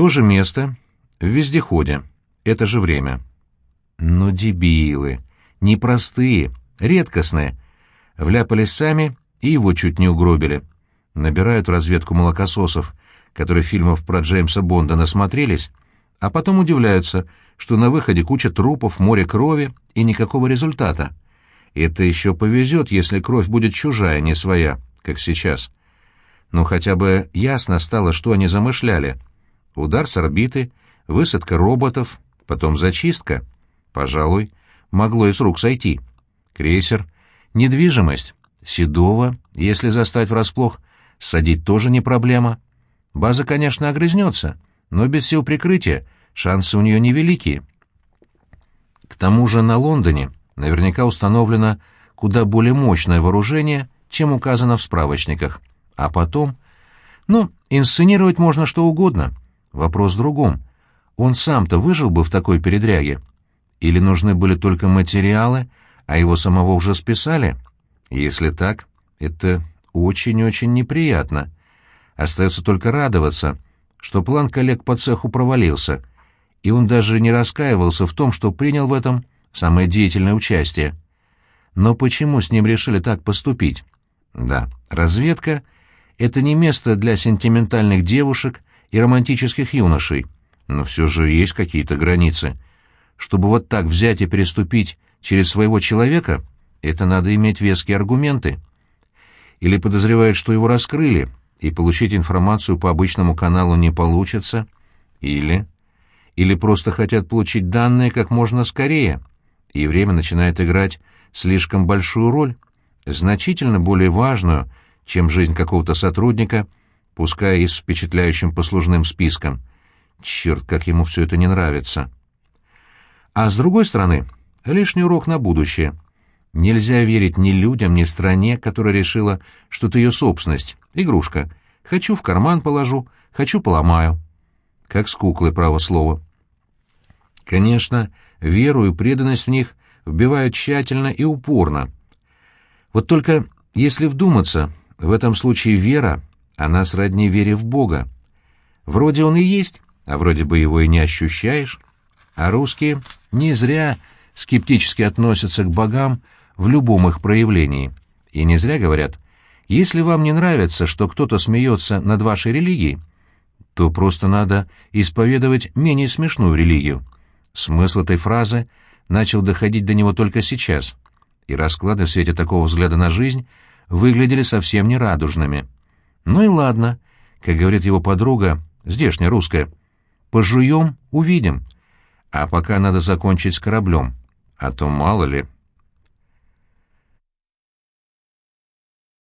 То же место, в вездеходе, это же время. Но дебилы, непростые, редкостные. Вляпались сами и его чуть не угробили. Набирают в разведку молокососов, которые фильмов про Джеймса Бонда насмотрелись, а потом удивляются, что на выходе куча трупов, море крови и никакого результата. Это еще повезет, если кровь будет чужая, не своя, как сейчас. Но хотя бы ясно стало, что они замышляли. Удар с орбиты, высадка роботов, потом зачистка. Пожалуй, могло и с рук сойти. Крейсер, недвижимость, Седова, если застать врасплох, садить тоже не проблема. База, конечно, огрызнется, но без сил прикрытия шансы у нее невеликие. К тому же на Лондоне наверняка установлено куда более мощное вооружение, чем указано в справочниках. А потом... Ну, инсценировать можно что угодно. Вопрос в другом. Он сам-то выжил бы в такой передряге? Или нужны были только материалы, а его самого уже списали? Если так, это очень-очень неприятно. Остается только радоваться, что план коллег по цеху провалился, и он даже не раскаивался в том, что принял в этом самое деятельное участие. Но почему с ним решили так поступить? Да, разведка — это не место для сентиментальных девушек и романтических юношей, но все же есть какие-то границы. Чтобы вот так взять и переступить через своего человека, это надо иметь веские аргументы. Или подозревают, что его раскрыли, и получить информацию по обычному каналу не получится, или... Или просто хотят получить данные как можно скорее, и время начинает играть слишком большую роль, значительно более важную, чем жизнь какого-то сотрудника, пускай и с впечатляющим послужным списком. Черт, как ему все это не нравится. А с другой стороны, лишний урок на будущее. Нельзя верить ни людям, ни стране, которая решила, что это ее собственность, игрушка. Хочу в карман положу, хочу поломаю. Как с куклой, право слово. Конечно, веру и преданность в них вбивают тщательно и упорно. Вот только, если вдуматься, в этом случае вера, она сродни вере в Бога. Вроде он и есть, а вроде бы его и не ощущаешь. А русские не зря скептически относятся к богам в любом их проявлении. И не зря говорят, если вам не нравится, что кто-то смеется над вашей религией, то просто надо исповедовать менее смешную религию. Смысл этой фразы начал доходить до него только сейчас, и расклады в свете такого взгляда на жизнь выглядели совсем нерадужными. Ну и ладно, как говорит его подруга, здешняя русская, пожуем — увидим. А пока надо закончить с кораблем, а то мало ли...